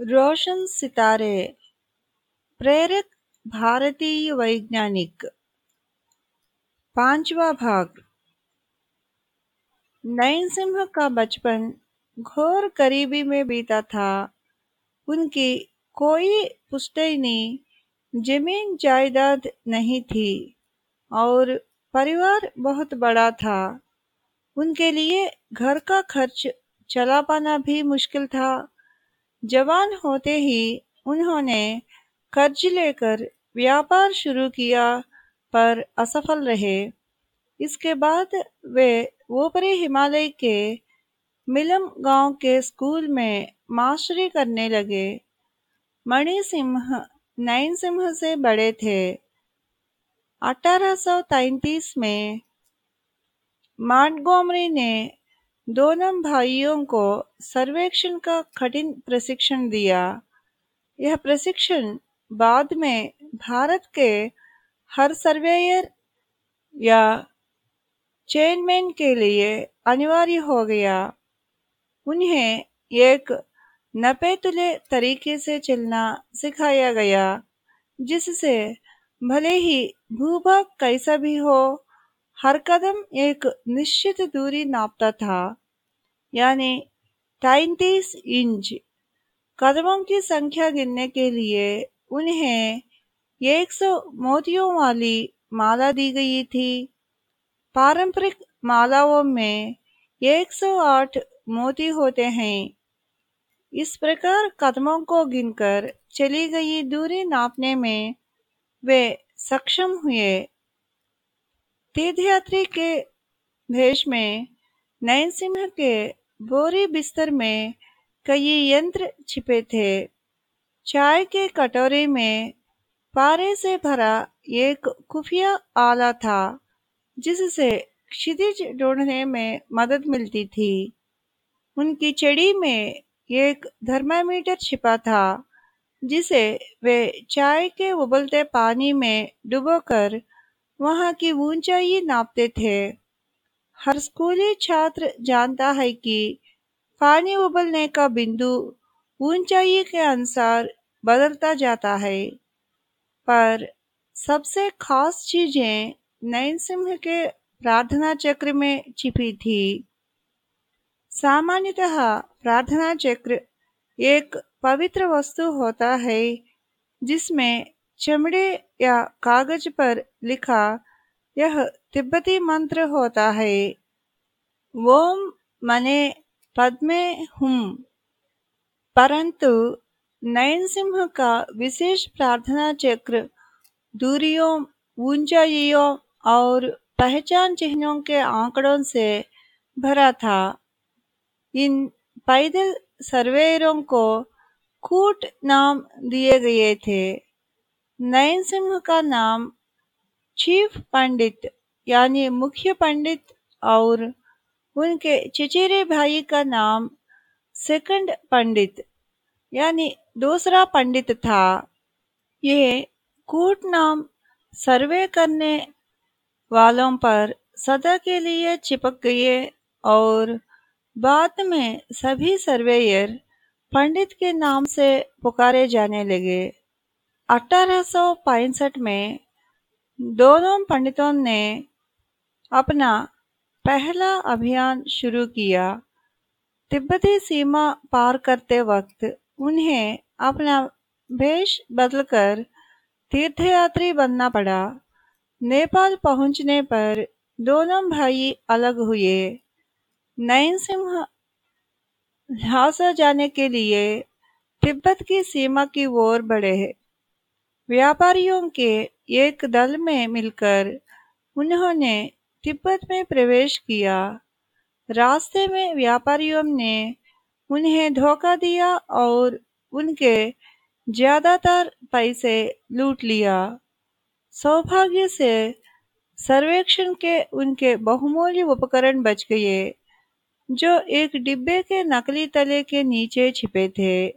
रोशन सितारे प्रेरक भारतीय वैज्ञानिक। पांचवा भाग। नयन सिंह का बचपन घोर गरीबी में बीता था। उनकी कोई पुश्तैनी ज़मीन जायदाद नहीं थी और परिवार बहुत बड़ा था। उनके लिए घर का खर्च चला पाना भी मुश्किल था। जवान होते ही उन्होंने कर्ज लेकर व्यापार शुरू किया पर असफल रहे। इसके बाद वे ऊपरी हिमालय के मिलम गाँव के स्कूल में मास्टरी करने लगे। मणि सिंह नयन सिंह से बड़े थे। 1833 में मॉन्टगोमरी ने दोनों भाइयों को सर्वेक्षण का कठिन प्रशिक्षण दिया। यह प्रशिक्षण बाद में भारत के हर सर्वेयर या चेयरमैन के लिए अनिवार्य हो गया। उन्हें एक नपेतुले तरीके से चलना सिखाया गया, जिससे भले ही भूभाग कैसा भी हो हर कदम एक निश्चित दूरी नापता था, यानी तैतीस इंच। कदमों की संख्या गिनने के लिए उन्हें एक सौ मोतियों वाली माला दी गई थी। पारंपरिक मालाओं में 108 मोती होते हैं। इस प्रकार कदमों को गिनकर चली गई दूरी नापने में वे सक्षम हुए। तीर्थयात्री के भेष में नयन सिंह के बोरी बिस्तर में कई यंत्र छिपे थे। चाय के कटोरे में पारे से भरा एक खुफिया आला था, जिससे क्षितिज ढूँढने में मदद मिलती थी। उनकी चड़ी में एक थर्मामीटर छिपा था, जिसे वे चाय के उबलते पानी में डुबोकर वहाँ की ऊंचाई नापते थे। हर स्कूली छात्र जानता है कि पानी उबलने का बिंदु ऊंचाई के अनुसार बदलता जाता है। पर सबसे खास चीज़ें नयन सिंह के प्रार्थना चक्र में छिपी थी। सामान्यतः प्रार्थना चक्र एक पवित्र वस्तु होता है, जिसमें चमड़े या कागज़ पर लिखा, यह तिब्बती मंत्र होता है। ओम मने पद्मे हुम। परंतु नयन सिंह का विशेष प्रार्थना चक्र दूरियों, ऊंचाइयों और पहचान चिन्हों के आंकड़ों से भरा था। इन पैदल सर्वेयरों को कूट नाम दिए गए थे। नयन सिंह का नाम चीफ पंडित, यानी मुख्य पंडित और उनके चिचेरे भाई का नाम सेकंड पंडित, यानी दूसरा पंडित था। ये कूट नाम सर्वे करने वालों पर सदा के लिए चिपक गए और बाद में सभी सर्वेयर पंडित के नाम से पुकारे जाने लगे। अठारह में दोनों पंडितों ने अपना पहला अभियान शुरू किया। तिब्बती सीमा पार करते वक्त उन्हें अपना भेष बदलकर तीर्थयात्री बनना पड़ा। नेपाल पहुँचने पर दोनों भाई अलग हुए। नयन सिंह ल्हासा जाने के लिए तिब्बत की सीमा की ओर बढ़े। व्यापारियों के एक दल में मिलकर उन्होंने तिब्बत में प्रवेश किया। रास्ते में व्यापारियों ने उन्हें धोखा दिया और उनके ज़्यादातर पैसे लूट लिया। सौभाग्य से सर्वेक्षण के उनके बहुमूल्य उपकरण बच गए, जो एक डिब्बे के नकली तले के नीचे छिपे थे।